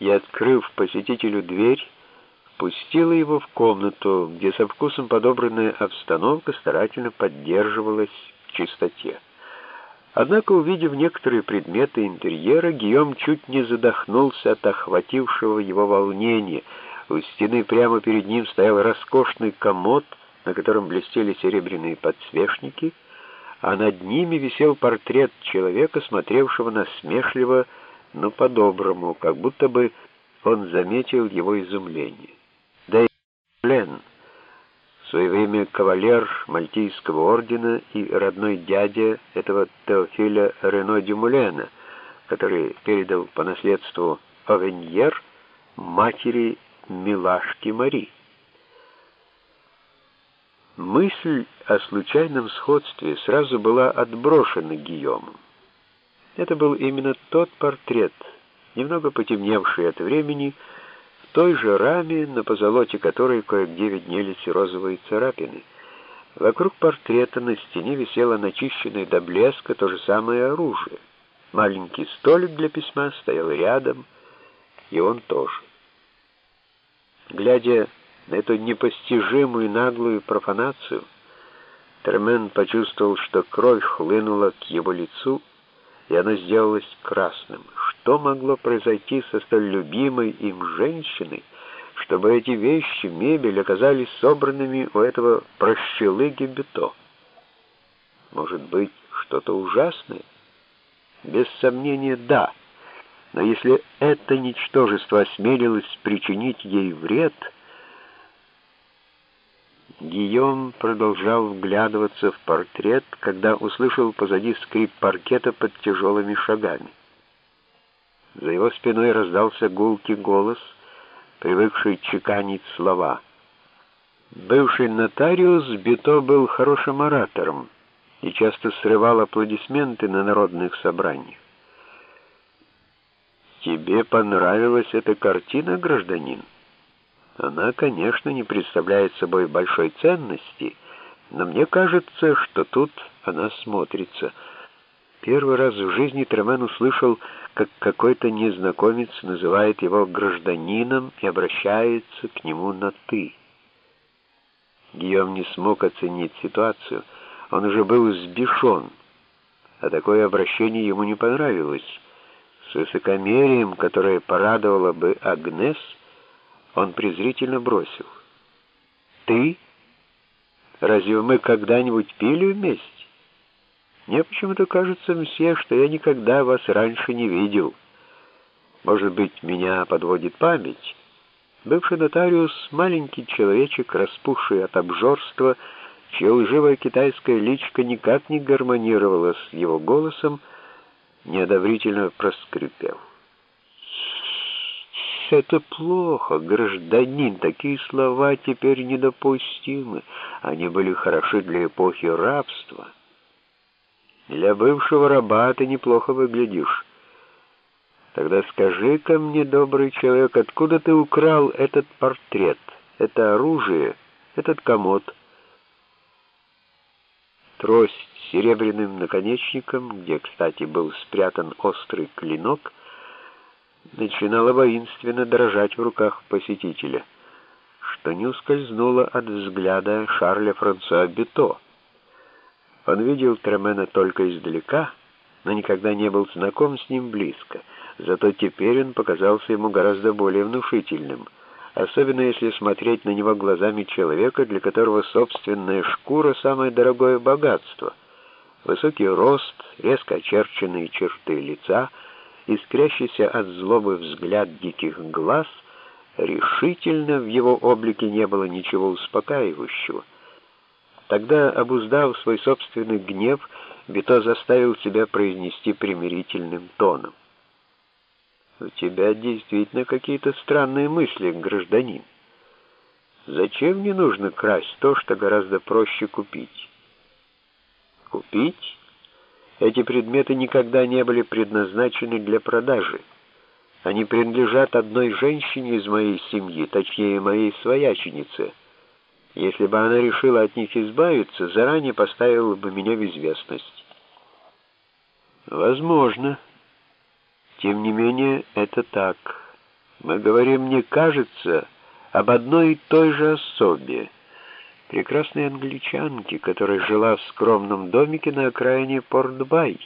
и, открыв посетителю дверь, пустила его в комнату, где со вкусом подобранная обстановка старательно поддерживалась в чистоте. Однако, увидев некоторые предметы интерьера, Гийом чуть не задохнулся от охватившего его волнения. У стены прямо перед ним стоял роскошный комод, на котором блестели серебряные подсвечники, а над ними висел портрет человека, смотревшего насмешливо, но по-доброму, как будто бы он заметил его изумление. Да и Лен, в свое время кавалер Мальтийского ордена и родной дядя этого Теофиля Рено Дюмулена, который передал по наследству Овеньер матери Милашки Мари. Мысль о случайном сходстве сразу была отброшена Гийомом. Это был именно тот портрет, немного потемневший от времени, в той же раме, на позолоте которой кое-где виднелись розовые царапины. Вокруг портрета на стене висело начищенное до блеска то же самое оружие. Маленький столик для письма стоял рядом, и он тоже. Глядя на эту непостижимую наглую профанацию, Термен почувствовал, что кровь хлынула к его лицу, и оно сделалось красным. Что могло произойти со столь любимой им женщиной, чтобы эти вещи, мебель, оказались собранными у этого прощелыги Бето? Может быть, что-то ужасное? Без сомнения, да. Но если это ничтожество осмелилось причинить ей вред — Гийом продолжал вглядываться в портрет, когда услышал позади скрип паркета под тяжелыми шагами. За его спиной раздался гулкий голос, привыкший чеканить слова. Бывший нотариус Бито был хорошим оратором и часто срывал аплодисменты на народных собраниях. «Тебе понравилась эта картина, гражданин?» Она, конечно, не представляет собой большой ценности, но мне кажется, что тут она смотрится. Первый раз в жизни Тремен услышал, как какой-то незнакомец называет его гражданином и обращается к нему на «ты». Гийом не смог оценить ситуацию, он уже был сбешен, а такое обращение ему не понравилось. С высокомерием, которое порадовало бы Агнес, он презрительно бросил. «Ты? Разве мы когда-нибудь пили вместе? Мне почему-то кажется, мсье, что я никогда вас раньше не видел. Может быть, меня подводит память?» Бывший нотариус, маленький человечек, распухший от обжорства, чья лживая китайская личка никак не гармонировала с его голосом, неодобрительно проскрипел это плохо, гражданин, такие слова теперь недопустимы. Они были хороши для эпохи рабства. Для бывшего раба ты неплохо выглядишь. Тогда скажи-ка мне, добрый человек, откуда ты украл этот портрет, это оружие, этот комод? Трость с серебряным наконечником, где, кстати, был спрятан острый клинок, начинала воинственно дрожать в руках посетителя, что не ускользнуло от взгляда Шарля Франсуа Бето. Он видел Тремена только издалека, но никогда не был знаком с ним близко, зато теперь он показался ему гораздо более внушительным, особенно если смотреть на него глазами человека, для которого собственная шкура — самое дорогое богатство. Высокий рост, резко очерченные черты лица — искрящийся от злобы взгляд диких глаз, решительно в его облике не было ничего успокаивающего. Тогда, обуздав свой собственный гнев, Бито заставил себя произнести примирительным тоном. «У тебя действительно какие-то странные мысли, гражданин. Зачем мне нужно красть то, что гораздо проще купить?» «Купить?» Эти предметы никогда не были предназначены для продажи. Они принадлежат одной женщине из моей семьи, точнее, моей свояченице. Если бы она решила от них избавиться, заранее поставила бы меня в известность. Возможно. Тем не менее, это так. Мы говорим, не кажется, об одной и той же особе, прекрасной англичанке, которая жила в скромном домике на окраине Порт-Бай.